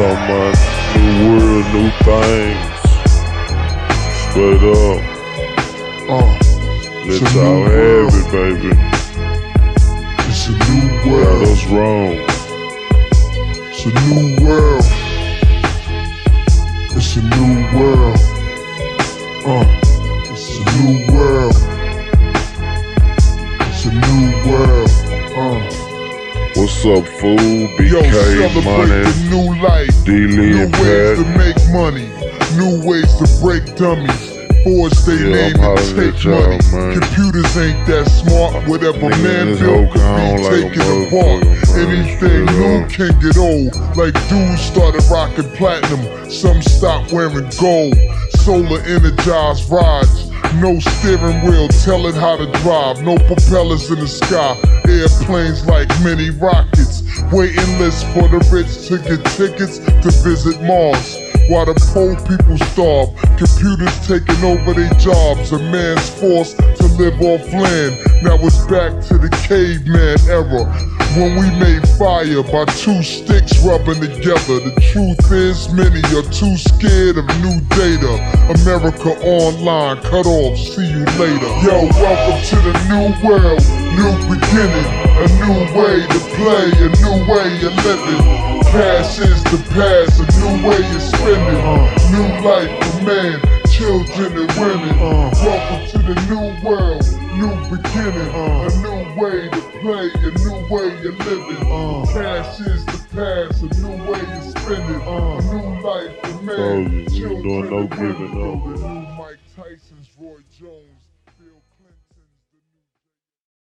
about new world, new things. Straight up. Uh, Let's It's all have it, baby. it's a new Got world. us wrong. It's a new world. It's a new world. Uh, it's a new world. It's a new world. What's up, fool? yo, BK celebrate Money, the new life. D-Lee New ways to make money. New ways to break dummies. Forge they Yeah, I'm name and take money. man. Computers ain't that smart. Whatever Nigga, man built could be like taken apart. Anything new up. can get old. Like dudes started rocking platinum. Some stopped wearing gold. Solar energized rides. No steering wheel, tell it how to drive. No propellers in the sky. Airplanes like mini rockets. Waiting lists for the rich to get tickets to visit Mars. While the poor people starve, computers taking over their jobs. A man's forced to live off land. Now it's back to the caveman era. When we made fire by two sticks rubbing together. The truth is, many are too scared of new data. America online, cut off, see you later. Yo, welcome to the new world, new beginning. A new way to play, a new way of living. Past is the past, a new way of spending. New life for man, children and women. Welcome to the new world, beginning. Uh. A new way to play, a new way of living. Uh. Past is the past, a new way of spending. Uh. A new life for man, doing no giving up. Mike Tyson's Roy Jones.